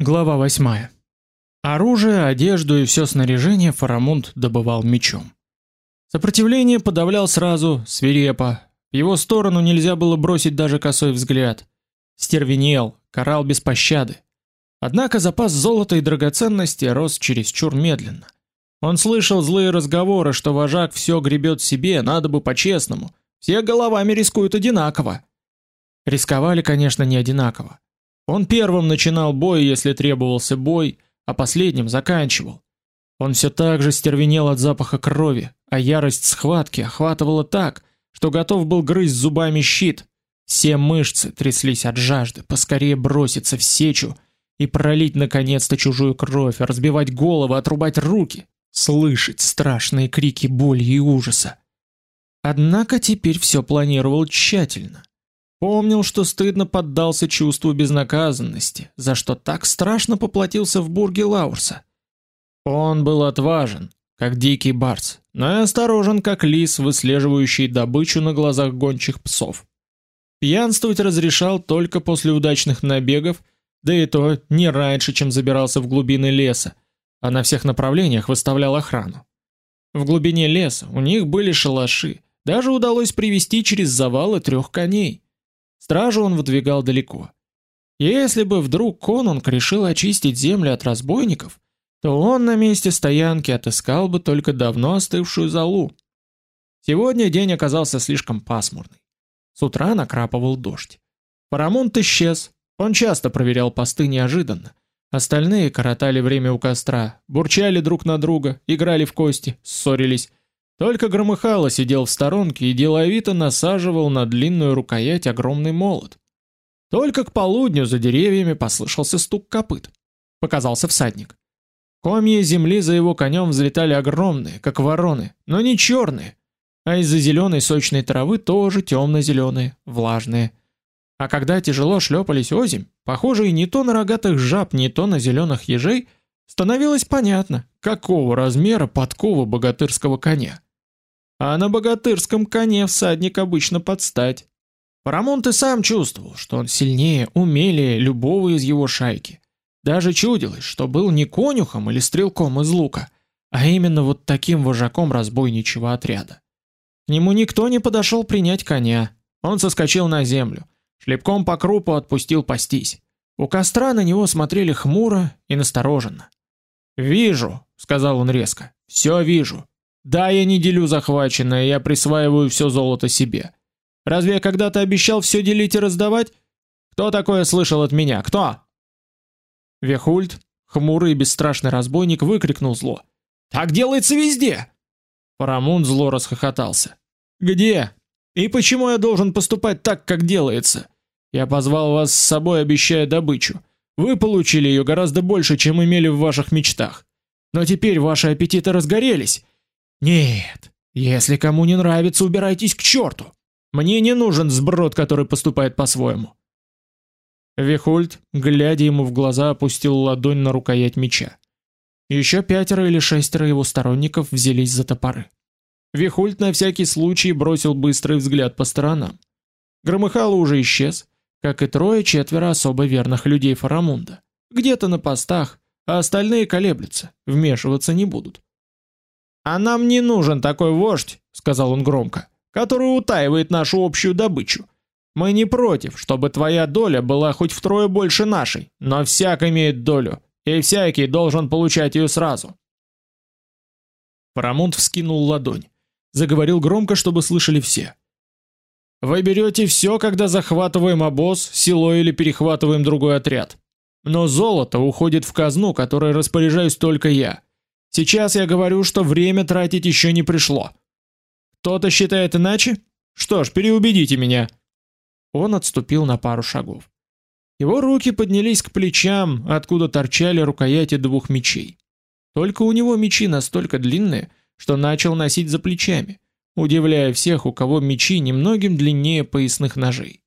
Глава 8. Оружие, одежду и все снаряжение Фарамунд добывал мечом. Сопротивление подавлял сразу, свирепо. В его сторону нельзя было бросить даже косой взгляд. Стервенел, карал без пощады. Однако запас золота и драгоценностей рос чересчур медленно. Он слышал злые разговоры, что вожак все гребет себе, надо бы по-честному. Все головами рискуют одинаково. Рисковали, конечно, не одинаково. Он первым начинал бой, если требовался бой, а последним заканчивал. Он все так же стервенел от запаха крови, а ярость схватки охватывала так, что готов был грызть зубами щит. Все мышцы тряслись от жажды, поскорее броситься в сечу и пролить наконец-то чужую кровь, разбивать головы, отрубать руки, слышать страшные крики боли и ужаса. Однако теперь все планировал тщательно. Помнил, что стыдно поддался чувству безнаказанности, за что так страшно поплатился в бурге Лаурса. Он был отважен, как дикий барс, но и осторожен, как лис, выслеживающий добычу на глазах гончих псов. Пьянствовать разрешал только после удачных набегов, да и то не раньше, чем забирался в глубины леса, а на всех направлениях выставлял охрану. В глубине леса у них были шалаши, даже удалось привести через завалы трех коней. Стражу он выдвигал далеко. Если бы вдруг конунг решил очистить земли от разбойников, то он на месте стоянки отыскал бы только давно остывшую залу. Сегодня день оказался слишком пасмурный. С утра накрапывал дождь. Парамонт исчез. Он часто проверял посты неожиданно. Остальные коротали время у костра, бурчали друг на друга, играли в кости, ссорились. Только Громыхало сидел в сторонке и деловито насаживал на длинную рукоять огромный молот. Только к полудню за деревьями послышался стук копыт. Показался всадник. Комья земли за его конем взлетали огромные, как вороны, но не черные, а из-за зеленой сочной травы тоже темно-зеленые, влажные. А когда тяжело шлепались озимь, похожие не то на рогатых жаб, не то на зеленых ежей, становилось понятно, какого размера подкова богатырского коня. А на богатырском коне всадник обычно подстать. Парамонт и сам чувствовал, что он сильнее, умелее любого из его шайки. Даже чудилось, что был не конюхом или стрелком из лука, а именно вот таким вожаком разбойничьего отряда. К нему никто не подошел принять коня. Он соскочил на землю, шлепком по крупу отпустил пастись. У костра на него смотрели хмуро и настороженно. "Вижу", сказал он резко. "Все вижу. Да, я не делю захваченное, я присваиваю все золото себе. Разве я когда-то обещал все делить и раздавать? Кто такое слышал от меня? Кто? Вехульт, хмурый и бесстрашный разбойник, выкрикнул зло: "Так делается везде!" Парамун зло расхохотался. "Где? И почему я должен поступать так, как делается? Я позвал вас с собой, обещая добычу. Вы получили ее гораздо больше, чем имели в ваших мечтах. Но теперь ваши аппетиты разгорелись, нет, если кому не нравится, убирайтесь к черту. Мне не нужен сброд, который поступает по-своему. Вихульт, глядя ему в глаза, опустил ладонь на рукоять меча. Еще пятеро или шестеро его сторонников взялись за топоры. Вихульт на всякий случай бросил быстрый взгляд по сторонам. Громыхало уже исчез, как и трое-четверо особо верных людей Фарамунда. Где-то на постах, а остальные колеблются, вмешиваться не будут. А нам не нужен такой вождь, сказал он громко, который утаивает нашу общую добычу. Мы не против, чтобы твоя доля была хоть втрое больше нашей, но всяк имеет долю, и всякий должен получать ее сразу. Парамонт вскинул ладонь, заговорил громко, чтобы слышали все. Вы берете все, когда захватываем обоз, силой или перехватываем другой отряд. Но золото уходит в казну, которой распоряжаюсь только я. Сейчас я говорю, что время тратить еще не пришло. Кто-то считает иначе? Что ж, переубедите меня. Он отступил на пару шагов. Его руки поднялись к плечам, откуда торчали рукояти двух мечей. Только у него мечи настолько длинные, что начал носить за плечами, удивляя всех, у кого мечи немногим длиннее поясных ножей.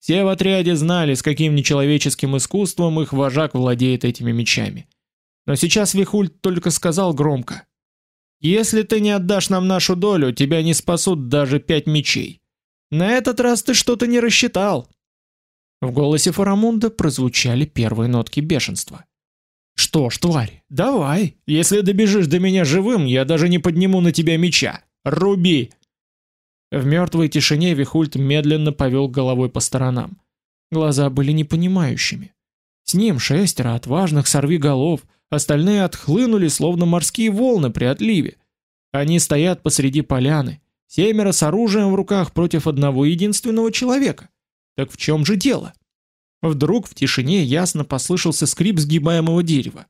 Все в отряде знали, с каким нечеловеческим искусством их вожак владеет этими мечами. Но сейчас Вихульт только сказал громко: "Если ты не отдашь нам нашу долю, тебя не спасут даже пять мечей. На этот раз ты что-то не рассчитал". В голосе Фарамунда прозвучали первые нотки бешенства. Что ж, тварь, давай. Если добежишь до меня живым, я даже не подниму на тебя меча. Руби. В мертвой тишине Вихульт медленно повел головой по сторонам. Глаза были непонимающими. С ним шестеро отважных сорвиголов, остальные отхлынули, словно морские волны при отливе. Они стоят посреди поляны, семеро с оружием в руках против одного единственного человека. Так в чем же дело? Вдруг в тишине ясно послышался скрип сгибаемого дерева.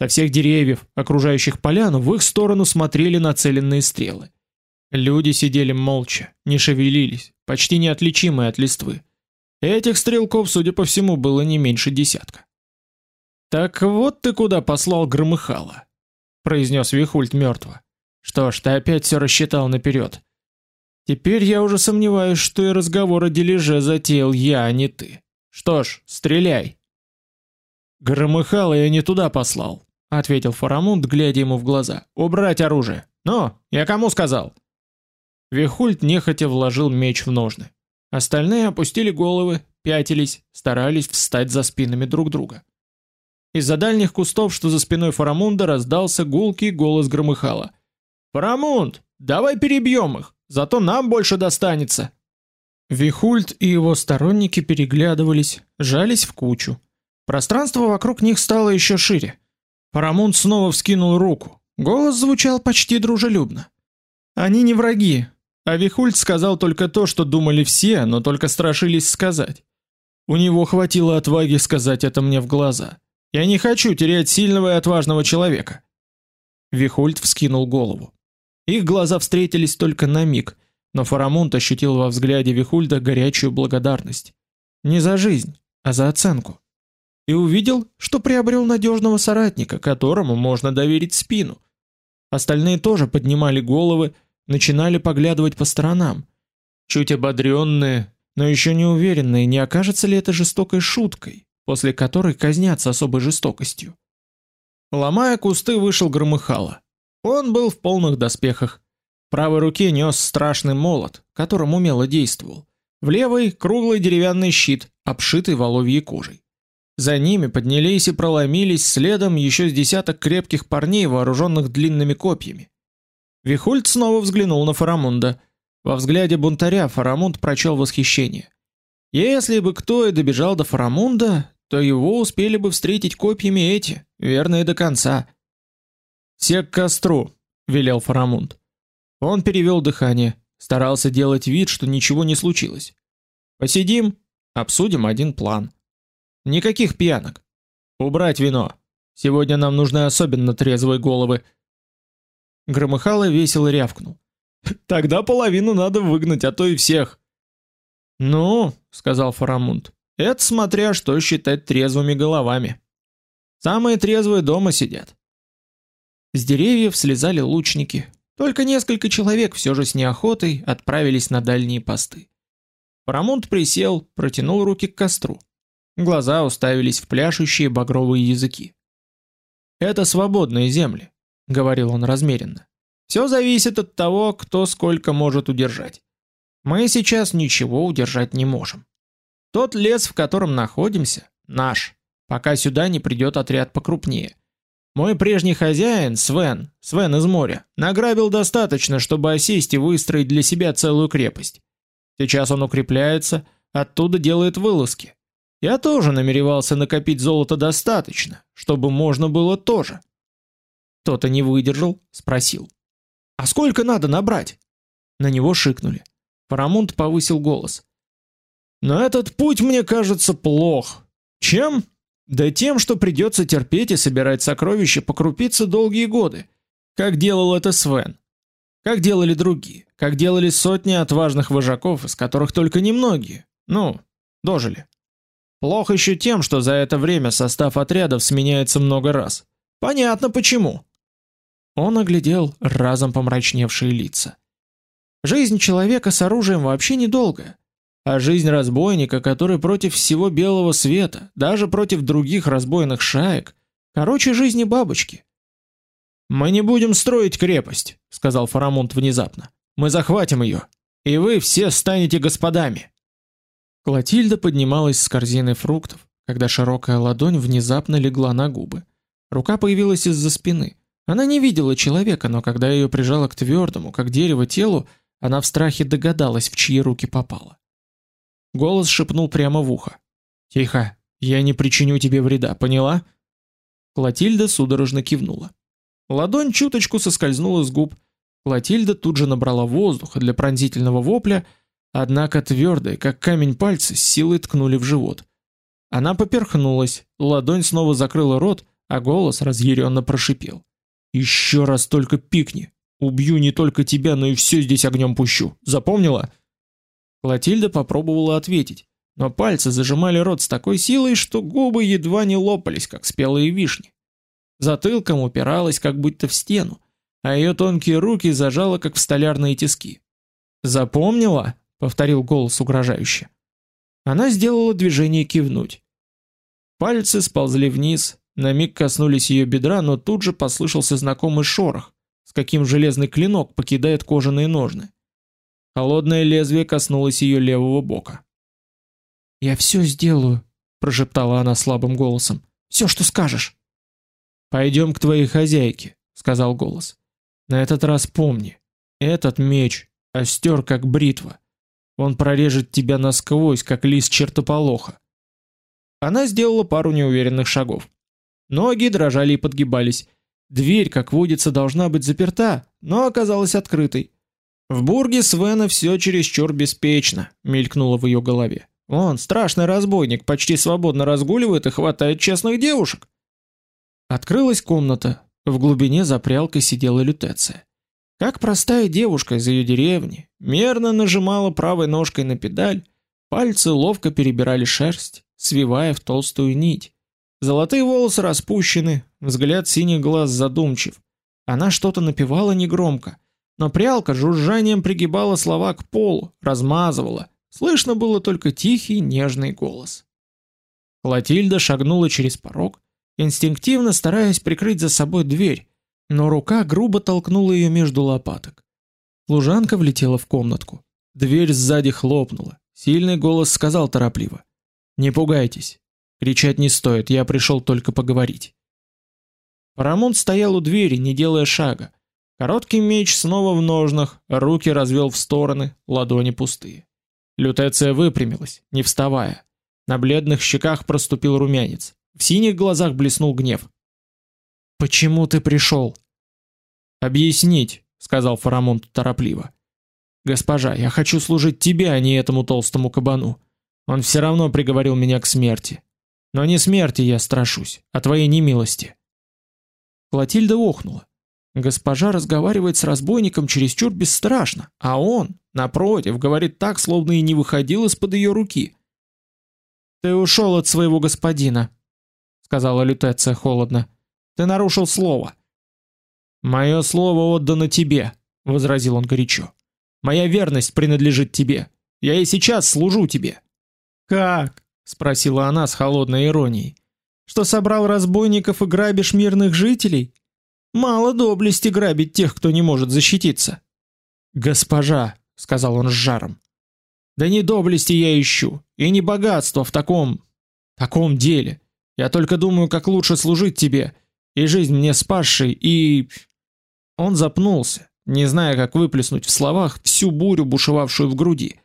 Со всех деревьев, окружающих поляну, в их сторону смотрели нацеленные стрелы. Люди сидели молча, не шевелились, почти неотличимые от листвы. Этих стрелков, судя по всему, было не меньше десятка. Так вот ты куда послал Громыхала, произнес Вихульт мертво. Что ж, ты опять все рассчитал наперед. Теперь я уже сомневаюсь, что и разговор о дележе затеял я, а не ты. Что ж, стреляй. Громыхало я не туда послал, ответил Фарамунд, глядя ему в глаза. Убрать оружие. Но, я кому сказал? Вихульт нехотя вложил меч в ножны. Остальные опустили головы, пятились, старались встать за спинами друг друга. Из-за дальних кустов, что за спиной Фарамунда, раздался гулкий голос Громыхала. «Фарамунд, давай перебьем их, зато нам больше достанется!» Вихульт и его сторонники переглядывались, жались в кучу. Пространство вокруг них стало еще шире. Парамунд снова вскинул руку. Голос звучал почти дружелюбно. Они не враги. А Вихульт сказал только то, что думали все, но только страшились сказать. У него хватило отваги сказать это мне в глаза. Я не хочу терять сильного и отважного человека. Вихульт вскинул голову. Их глаза встретились только на миг но Фарамунд ощутил во взгляде Вихульда горячую благодарность. Не за жизнь, а за оценку. И увидел, что приобрел надежного соратника, которому можно доверить спину. Остальные тоже поднимали головы, начинали поглядывать по сторонам. Чуть ободренные, но еще не уверенные, не окажется ли это жестокой шуткой, после которой казнят с особой жестокостью. Ломая кусты, вышел Громыхало. Он был в полных доспехах. В правой руке нес страшный молот, которым умело действовал. В левой круглый деревянный щит, обшитый воловьей кожей. За ними поднялись и проломились следом еще с десяток крепких парней, вооруженных длинными копьями. Вихульт снова взглянул на Фарамунда. Во взгляде бунтаря Фарамунд прочел восхищение. Если бы кто и добежал до Фарамунда, то его успели бы встретить копьями эти, верные до конца. «Все к костру», — велел Фарамунд. Он перевел дыхание, старался делать вид, что ничего не случилось. Посидим, обсудим один план. Никаких пьянок. Убрать вино. Сегодня нам нужны особенно трезвые головы. Громыхало весело рявкнул. Тогда половину надо выгнать, а то и всех. Ну, сказал Фарамунд. Это смотря что считать трезвыми головами. Самые трезвые дома сидят. С деревьев слезали лучники, только несколько человек все же с неохотой отправились на дальние посты. Парамонт присел, протянул руки к костру. Глаза уставились в пляшущие багровые языки. Это свободные земли, говорил он размеренно. Все зависит от того, кто сколько может удержать. Мы сейчас ничего удержать не можем. Тот лес, в котором находимся, наш, пока сюда не придет отряд покрупнее. Мой прежний хозяин, Свен, Свен из моря, награбил достаточно, чтобы осесть и выстроить для себя целую крепость. Сейчас он укрепляется, оттуда делает вылазки. Я тоже намеревался накопить золото достаточно, чтобы можно было тоже. Кто-то не выдержал, спросил: "А сколько надо набрать?" На него шикнули. Парамунд повысил голос: "Но этот путь мне кажется плох. Чем? Да тем, что придется терпеть и собирать сокровища по крупице долгие годы, как делал это Свен. Как делали другие, как делали сотни отважных вожаков, из которых только немногие, ну, дожили. Плохо еще тем, что за это время состав отрядов сменяется много раз. Понятно почему. Он оглядел разом помрачневшие лица. Жизнь человека с оружием вообще недолгая а жизнь разбойника, который против всего белого света, даже против других разбойных шаек, короче жизни бабочки. Мы не будем строить крепость, сказал Фарамунд внезапно. Мы захватим ее, и вы все станете господами. Клотильда поднималась с корзины фруктов, когда широкая ладонь внезапно легла на губы. Рука появилась из-за спины. Она не видела человека, но когда ее прижало к твердому, как дерево телу, она в страхе догадалась, в чьи руки попала. Голос шепнул прямо в ухо: "Тихо, я не причиню тебе вреда, поняла?" Клотильда судорожно кивнула. Ладонь чуточку соскользнула с губ. Клотильда тут же набрала воздуха для пронзительного вопля, однако твердые, как камень пальцы, силой ткнули в живот. Она поперхнулась, ладонь снова закрыла рот, а голос разъяренно прошипел: «Еще раз только пикни, убью не только тебя, но и все здесь огнем пущу. Запомнила?" Клотильда попробовала ответить, но пальцы зажимали рот с такой силой, что губы едва не лопались, как спелые вишни. Затылком упиралась как будто в стену, а ее тонкие руки зажало как в столярные тиски. "Запомнила?" повторил голос угрожающе. Она сделала движение кивнуть. Пальцы сползли вниз, на миг коснулись ее бедра, но тут же послышался знакомый шорох, с каким железный клинок покидает кожаные ножны. Холодное лезвие коснулось ее левого бока. "Я все сделаю", прошептала она слабым голосом. "Все, что скажешь". Пойдем к твоей хозяйке, сказал голос. На этот раз помни, этот меч остер как бритва. Он прорежет тебя насквозь, как лист чертополоха. Она сделала пару неуверенных шагов. Ноги дрожали и подгибались. Дверь, как водится, должна быть заперта, но оказалась открытой. В бурге Свена все чересчур беспечно, мелькнуло в ее голове. Он, страшный разбойник, почти свободно разгуливает и хватает честных девушек. Открылась комната. В глубине за прялкой сидела Лютеция. Как простая девушка из ее деревни, мерно нажимала правой ножкой на педаль, пальцы ловко перебирали шерсть, свивая в толстую нить. Золотые волосы распущены, взгляд синих глаз задумчив. Она что-то напевала негромко, но прялка жужжанием пригибала слова к полу, размазывала. Слышно было только тихий, нежный голос. Клотильда шагнула через порог, инстинктивно стараясь прикрыть за собой дверь, но рука грубо толкнула ее между лопаток. Служанка влетела в комнатку. Дверь сзади хлопнула. Сильный голос сказал торопливо: "Не пугайтесь. Кричать не стоит, я пришел только поговорить". Парамонт стоял у двери, не делая шага. Короткий меч снова в ножнах, руки развел в стороны, ладони пустые. Лютеция выпрямилась, не вставая. На бледных щеках проступил румянец, в синих глазах блеснул гнев. Почему ты пришел? Объяснить, сказал Фарамонт торопливо. Госпожа, я хочу служить тебе, а не этому толстому кабану. Он все равно приговорил меня к смерти. Но не смерти я страшусь, а твоей немилости. Клотильда охнула. Госпожа разговаривает с разбойником чересчур бесстрашно, а он, напротив, говорит так, словно и не выходил из-под ее руки. Ты ушел от своего господина, сказала Лютеция холодно. Ты нарушил слово. Мое слово отдано тебе, возразил он горячо. Моя верность принадлежит тебе. Я и сейчас служу тебе. Как? спросила она с холодной иронией. Что собрал разбойников и грабишь мирных жителей? Мало доблести грабить тех, кто не может защититься. Госпожа, сказал он с жаром. Да не доблести я ищу, и не богатство в таком таком деле. Я только думаю, как лучше служить тебе и жизнь мне спасшей, и он запнулся, не зная, как выплеснуть в словах всю бурю, бушевавшую в груди.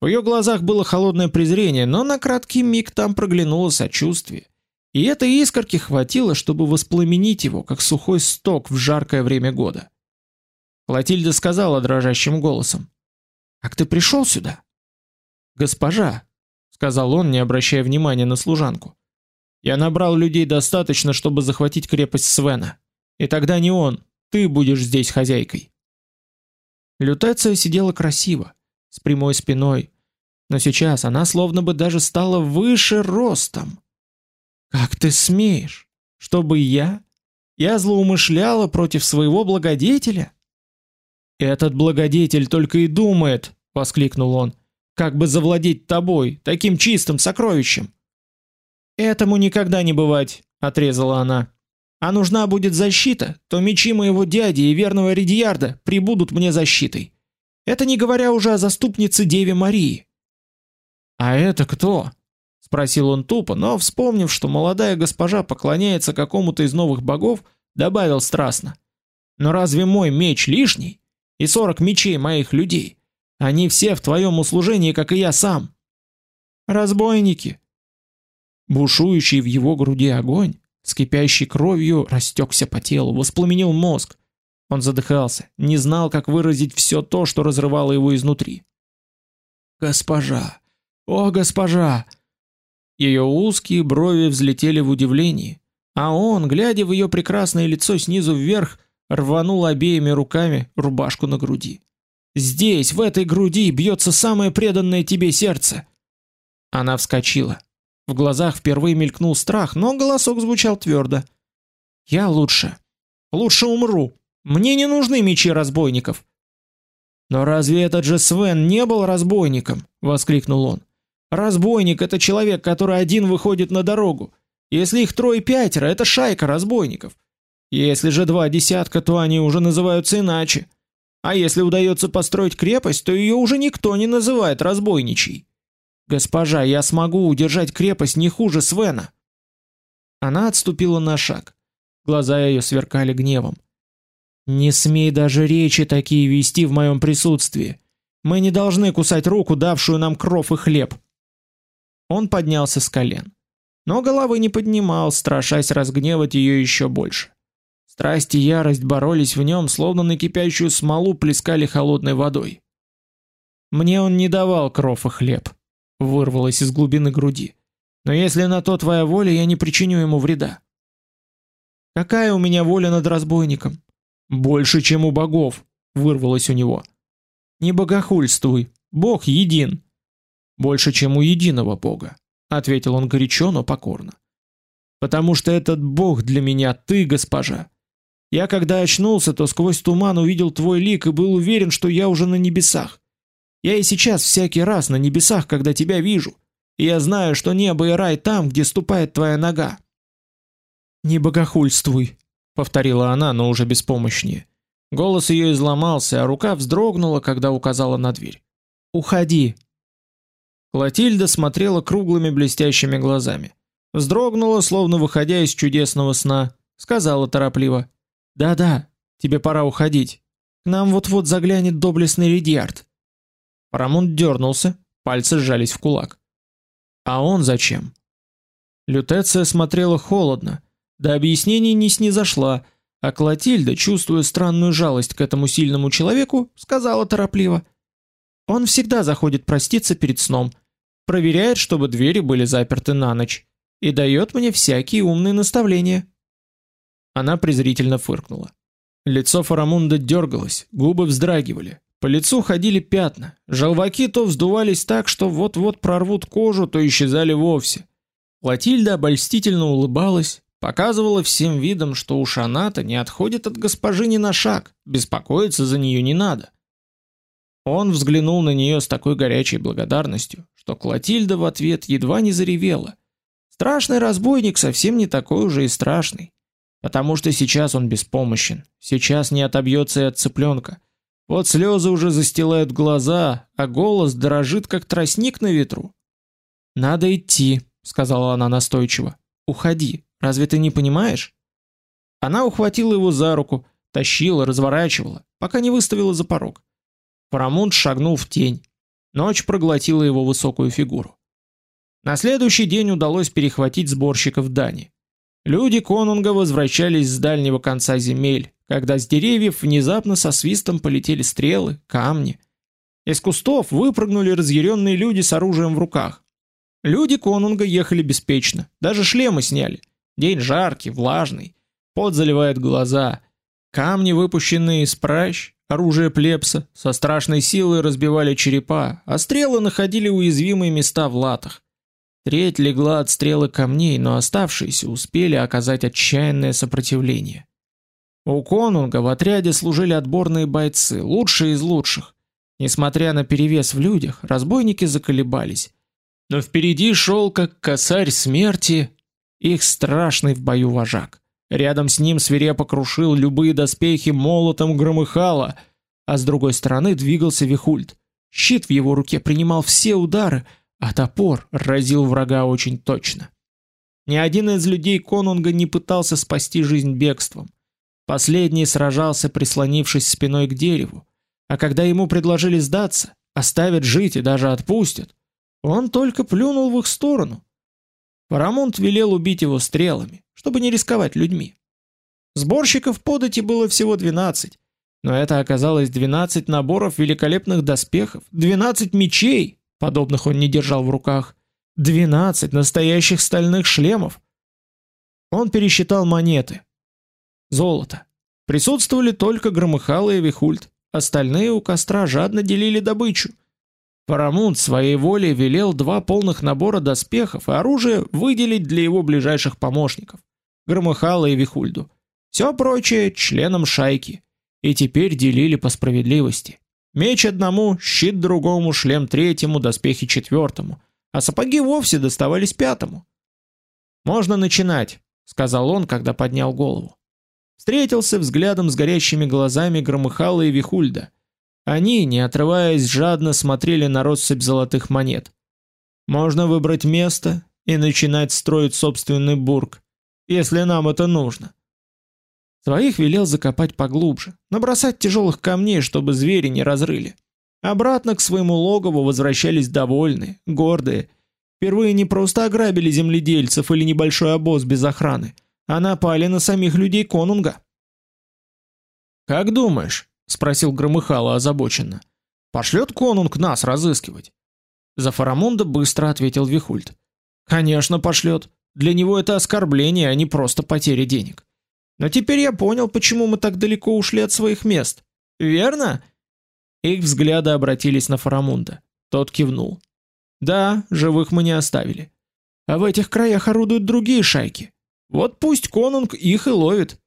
В ее глазах было холодное презрение, но на краткий миг там проглянуло сочувствие. И этой искорки хватило, чтобы воспламенить его, как сухой сток в жаркое время года. Клотильда сказала дрожащим голосом: "Как ты пришел сюда?" "Госпожа", сказал он, не обращая внимания на служанку. Я набрал людей достаточно, чтобы захватить крепость Свена. И тогда не он, ты будешь здесь хозяйкой. Лютеция сидела красиво, с прямой спиной, но сейчас она словно бы даже стала выше ростом. Как ты смеешь? Чтобы я я злоумышляла против своего благодетеля? Этот благодетель только и думает, воскликнул он, как бы завладеть тобой, таким чистым сокровищем. Этому никогда не бывать, отрезала она. А нужна будет защита, то мечи моего дяди и верного Редиарда прибудут мне защитой. Это не говоря уже о заступнице Деве Марии. А это кто? Спросил он тупо, но вспомнив, что молодая госпожа поклоняется какому-то из новых богов, добавил страстно: "Но разве мой меч лишний? И сорок мечей моих людей, они все в твоем услужении, как и я сам". Разбойники. Бушующий в его груди огонь с кипящей кровью растекся по телу, воспламенил мозг. Он задыхался, не знал, как выразить все то, что разрывало его изнутри. Госпожа, о, госпожа! Ее узкие брови взлетели в удивлении, а он, глядя в ее прекрасное лицо снизу вверх, рванул обеими руками рубашку на груди. Здесь, в этой груди, бьется самое преданное тебе сердце. Она вскочила. В глазах впервые мелькнул страх, но голосок звучал твердо. Я лучше, лучше умру. Мне не нужны мечи разбойников. Но разве этот же Свен не был разбойником? воскликнул он. Разбойник это человек, который один выходит на дорогу. Если их трое-пятеро это шайка разбойников. Если же два десятка, то они уже называются иначе. А если удается построить крепость, то ее уже никто не называет разбойничей. Госпожа, я смогу удержать крепость не хуже Свена. Она отступила на шаг. Глаза ее сверкали гневом. Не смей даже речи такие вести в моем присутствии. Мы не должны кусать руку, давшую нам кров и хлеб. Он поднялся с колен, но головы не поднимал, страшась разгневать ее еще больше. Страсть и ярость боролись в нем, словно на кипящую смолу плескали холодной водой. Мне он не давал кров и хлеб, вырвалось из глубины груди. Но если на то твоя воля, я не причиню ему вреда. Какая у меня воля над разбойником? Больше, чем у богов, вырвалось у него. Не богохульствуй, Бог един. Больше, чем у единого Бога, ответил он горячо, но покорно. Потому что этот Бог для меня ты, госпожа. Я когда очнулся, то сквозь туман увидел твой лик и был уверен, что я уже на небесах. Я и сейчас всякий раз на небесах, когда тебя вижу. И я знаю, что небо и рай там, где ступает твоя нога. Не богохульствуй, повторила она, но уже беспомощнее. Голос ее изломался, а рука вздрогнула, когда указала на дверь. Уходи, Клотильда смотрела круглыми блестящими глазами. Вздрогнула, словно выходя из чудесного сна, сказала торопливо: "Да-да, тебе пора уходить. К нам вот-вот заглянет доблестный Редиард". Парамонт дернулся, пальцы сжались в кулак. А он зачем? Лютеция смотрела холодно, до объяснений не снизошла, а Клотильда, чувствуя странную жалость к этому сильному человеку, сказала торопливо: "Он всегда заходит проститься перед сном проверяет, чтобы двери были заперты на ночь, и дает мне всякие умные наставления. Она презрительно фыркнула. Лицо Фарамунда дергалось, губы вздрагивали, по лицу ходили пятна, желваки то вздувались так, что вот-вот прорвут кожу, то исчезали вовсе. Латильда обольстительно улыбалась, показывала всем видом, что у Шаната не отходит от госпожи ни на шаг, беспокоиться за нее не надо. Он взглянул на нее с такой горячей благодарностью, что Клотильда в ответ едва не заревела. Страшный разбойник совсем не такой уже и страшный, потому что сейчас он беспомощен, сейчас не отобьется и от цыпленка. Вот слезы уже застилают глаза, а голос дрожит, как тростник на ветру. «Надо идти», — сказала она настойчиво. «Уходи, разве ты не понимаешь?» Она ухватила его за руку, тащила, разворачивала, пока не выставила за порог. Парамунд шагнул в тень. Ночь проглотила его высокую фигуру. На следующий день удалось перехватить сборщиков дани. Люди конунга возвращались с дальнего конца земель, когда с деревьев внезапно со свистом полетели стрелы, камни. Из кустов выпрыгнули разъяренные люди с оружием в руках. Люди конунга ехали беспечно, даже шлемы сняли. День жаркий, влажный, пот заливает глаза. Камни, выпущенные из пращ, Оружие плебса со страшной силой разбивали черепа, а стрелы находили уязвимые места в латах. Треть легла от стрелы камней, но оставшиеся успели оказать отчаянное сопротивление. У конунга в отряде служили отборные бойцы, лучшие из лучших. Несмотря на перевес в людях, разбойники заколебались. Но впереди шел как косарь смерти их страшный в бою вожак. Рядом с ним свирепо крушил любые доспехи молотом громыхало, а с другой стороны двигался Вихульд. Щит в его руке принимал все удары, а топор разил врага очень точно. Ни один из людей Конунга не пытался спасти жизнь бегством. Последний сражался, прислонившись спиной к дереву, а когда ему предложили сдаться, оставят жить и даже отпустят, он только плюнул в их сторону. Парамонт велел убить его стрелами, чтобы не рисковать людьми. Сборщиков подати было всего 12, но это оказалось 12 наборов великолепных доспехов, 12 мечей, подобных он не держал в руках, 12 настоящих стальных шлемов. Он пересчитал монеты. Золото. Присутствовали только Громыхало и Вихульт, остальные у костра жадно делили добычу. Парамунт своей волей велел два полных набора доспехов и оружия выделить для его ближайших помощников, Громыхало и Вихульду. Все прочее членам шайки. И теперь делили по справедливости. Меч одному, щит другому, шлем третьему, доспехи четвертому, а сапоги вовсе доставались пятому. Можно начинать, сказал он, когда поднял голову. Встретился взглядом с горящими глазами Громыхала и Вихульда. Они, не отрываясь, жадно смотрели на россыпь золотых монет. Можно выбрать место и начинать строить собственный бург, если нам это нужно. Своих велел закопать поглубже, набросать тяжелых камней, чтобы звери не разрыли. Обратно к своему логову возвращались довольные, гордые. Впервые не просто ограбили земледельцев или небольшой обоз без охраны, а напали на самих людей Конунга. «Как думаешь?» — спросил Громыхало озабоченно. «Пошлет Конунг нас разыскивать?» За Фарамунда быстро ответил Вихульд. «Конечно пошлет. Для него это оскорбление, а не просто потеря денег. Но теперь я понял, почему мы так далеко ушли от своих мест. Верно? Их взгляды обратились на Фарамунда. Тот кивнул. Да, живых мы не оставили. А в этих краях орудуют другие шайки. Вот пусть Конунг их и ловит.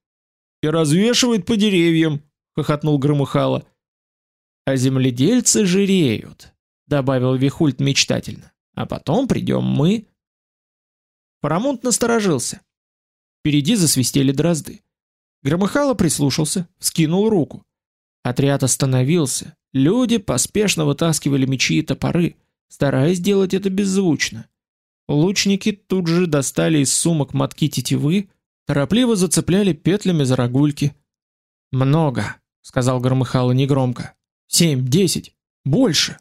И развешивает по деревьям, хохотнул Громыхало. А земледельцы жиреют, добавил Вихульт мечтательно. А потом придем мы. Фарамунд насторожился. Впереди засвистели дрозды. Громыхало прислушался, скинул руку. Отряд остановился. Люди поспешно вытаскивали мечи и топоры, стараясь сделать это беззвучно. Лучники тут же достали из сумок мотки тетивы, торопливо зацепляли петлями за рогульки. «Много», — сказал Громыхало негромко. «Семь, десять, больше».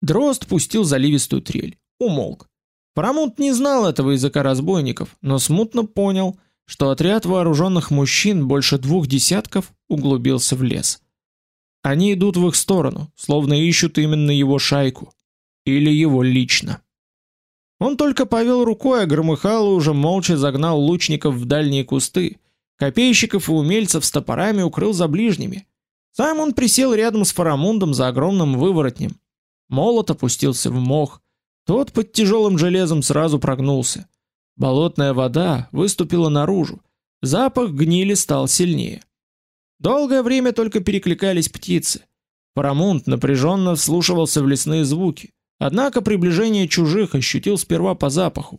Дрозд пустил заливистую трель, умолк. Парамонт не знал этого языка разбойников, но смутно понял, что отряд вооруженных мужчин больше двух десятков углубился в лес. Они идут в их сторону, словно ищут именно его шайку или его лично. Он только повел рукой, а громыхало уже молча загнал лучников в дальние кусты, копейщиков и умельцев с топорами укрыл за ближними. Сам он присел рядом с Фарамундом за огромным выворотнем. Молот опустился в мох, тот под тяжелым железом сразу прогнулся. Болотная вода выступила наружу. Запах гнили стал сильнее. Долгое время только перекликались птицы. Парамунт напряженно вслушивался в лесные звуки, однако приближение чужих ощутил сперва по запаху.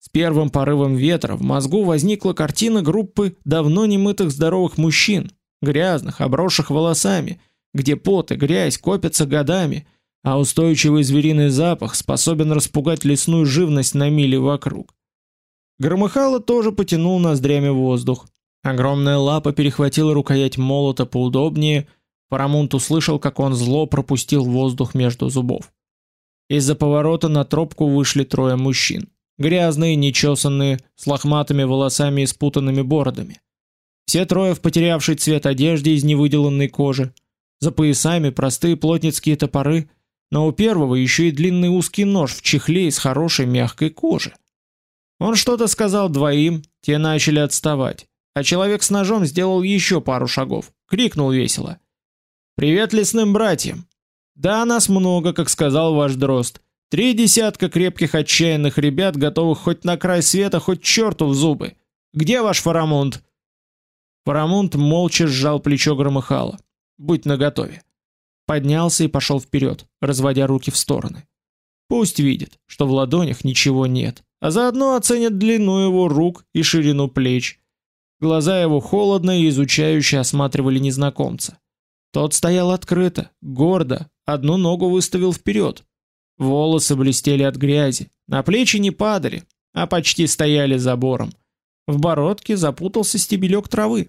С первым порывом ветра в мозгу возникла картина группы давно немытых здоровых мужчин, грязных, обросших волосами, где пот и грязь копятся годами, а устойчивый звериный запах способен распугать лесную живность на мили вокруг. Громыхало тоже потянул ноздрями воздух. Огромная лапа перехватила рукоять молота поудобнее. Парамунт услышал, как он зло пропустил воздух между зубов. Из-за поворота на тропку вышли трое мужчин. Грязные, нечесанные, с лохматыми волосами и спутанными бородами. Все трое в потерявшей цвет одежде из невыделанной кожи. За поясами простые плотницкие топоры – но у первого еще и длинный узкий нож в чехле из хорошей мягкой кожи. Он что-то сказал двоим, те начали отставать, а человек с ножом сделал еще пару шагов, крикнул весело: "Привет лесным братьям! Да нас много, как сказал ваш дрозд. Три десятка крепких отчаянных ребят, готовых хоть на край света, хоть черту в зубы. Где ваш Фарамунд?" Фарамунд молча сжал плечо Громыхала. "Будь наготове" поднялся и пошел вперед, разводя руки в стороны. Пусть видит, что в ладонях ничего нет, а заодно оценит длину его рук и ширину плеч. Глаза его холодно и изучающе осматривали незнакомца. Тот стоял открыто, гордо, одну ногу выставил вперед. Волосы блестели от грязи, на плечи не падали, а почти стояли забором. В бородке запутался стебелек травы.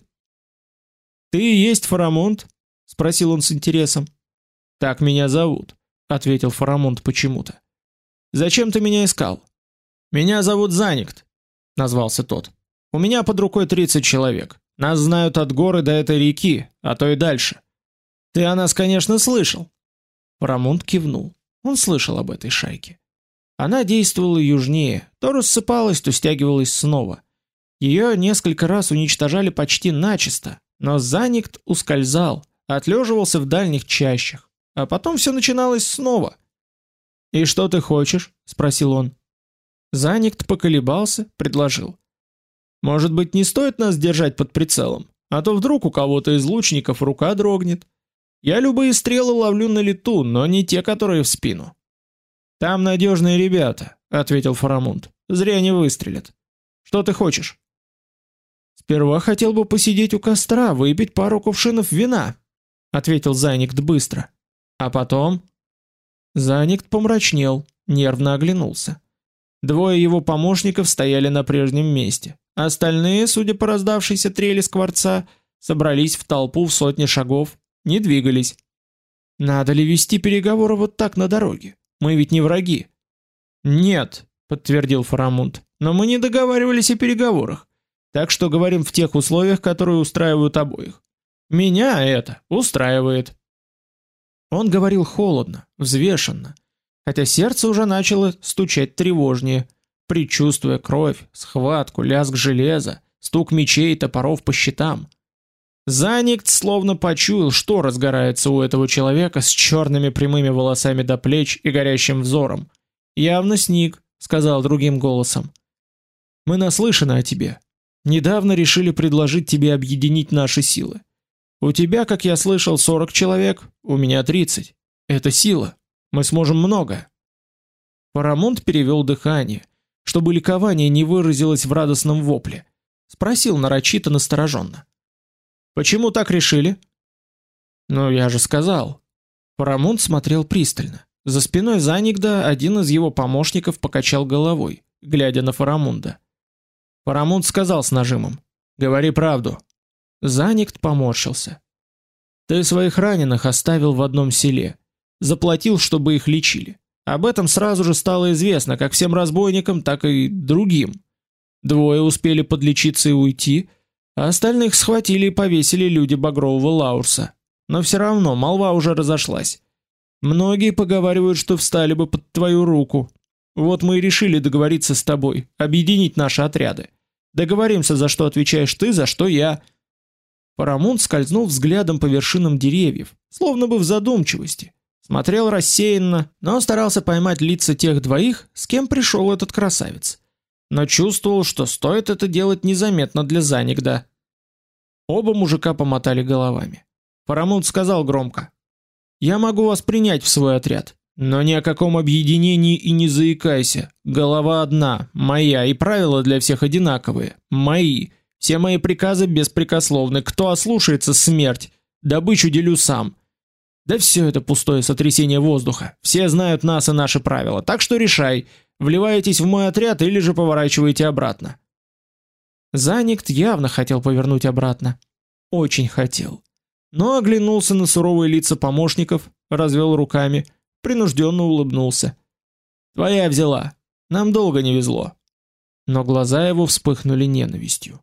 «Ты и есть Фарамунд?» — спросил он с интересом. «Так меня зовут», — ответил Фарамунд почему-то. «Зачем ты меня искал?» «Меня зовут Заникт», — назвался тот. «У меня под рукой 30 человек. Нас знают от горы до этой реки, а то и дальше. Ты о нас, конечно, слышал». Фарамунд кивнул. Он слышал об этой шайке. Она действовала южнее, то рассыпалась, то стягивалась снова. Ее несколько раз уничтожали почти начисто, но Заникт ускользал, отлеживался в дальних чащах, а потом все начиналось снова. «И что ты хочешь?» — спросил он. Заникт поколебался, предложил. «Может быть, не стоит нас держать под прицелом, а то вдруг у кого-то из лучников рука дрогнет. Я любые стрелы ловлю на лету, но не те, которые в спину». «Там надежные ребята», — ответил Фарамунд. «Зря не выстрелят. Что ты хочешь?» Сперва хотел бы посидеть у костра, выпить пару кувшинов вина, ответил Заникт быстро. А потом Заникт помрачнел, нервно оглянулся. Двое его помощников стояли на прежнем месте. Остальные, судя по раздавшейся трели скворца, собрались в толпу в сотни шагов, не двигались. Надо ли вести переговоры вот так на дороге? Мы ведь не враги. Нет, подтвердил Фарамунд. Но мы не договаривались о переговорах. Так что говорим в тех условиях, которые устраивают обоих. Меня это устраивает. Он говорил холодно, взвешенно, хотя сердце уже начало стучать тревожнее, предчувствуя кровь, схватку, лязг железа, стук мечей и топоров по щитам. Заникт словно почуял, что разгорается у этого человека с черными прямыми волосами до плеч и горящим взором. Явно сник, сказал другим голосом. Мы наслышаны о тебе. Недавно решили предложить тебе объединить наши силы. У тебя, как я слышал, 40 человек, у меня 30. Это сила. Мы сможем много. Парамонт перевел дыхание, чтобы ликование не выразилось в радостном вопле. Спросил нарочито настороженно. Почему так решили? Ну, я же сказал. Парамонт смотрел пристально. За спиной Заникда один из его помощников покачал головой, глядя на Фарамунда. Парамунд сказал с нажимом: "Говори правду". Заникт поморщился. Ты своих раненых оставил в одном селе, заплатил, чтобы их лечили. Об этом сразу же стало известно как всем разбойникам, так и другим. Двое успели подлечиться и уйти, а остальных схватили и повесили люди Багрового Лаурса. Но все равно молва уже разошлась. Многие поговаривают, что встали бы под твою руку, вот мы и решили договориться с тобой, объединить наши отряды. Договоримся, за что отвечаешь ты, за что я. Парамунд скользнул взглядом по вершинам деревьев, словно бы в задумчивости. Смотрел рассеянно, но старался поймать лица тех двоих, с кем пришел этот красавец. Но чувствовал, что стоит это делать незаметно для Заникда. Оба мужика помотали головами. Парамунд сказал громко: "Я могу вас принять в свой отряд. Но ни о каком объединении и не заикайся. Голова одна, моя, и правила для всех одинаковые. Мои. Все мои приказы беспрекословны. Кто ослушается смерть. Добычу делю сам. Да все это пустое сотрясение воздуха. Все знают нас и наши правила. Так что решай, вливаетесь в мой отряд или же поворачиваете обратно. Заникт явно хотел повернуть обратно. Очень хотел. Но оглянулся на суровые лица помощников, развел руками принужденно улыбнулся. Твоя взяла. Нам долго не везло. Но глаза его вспыхнули ненавистью.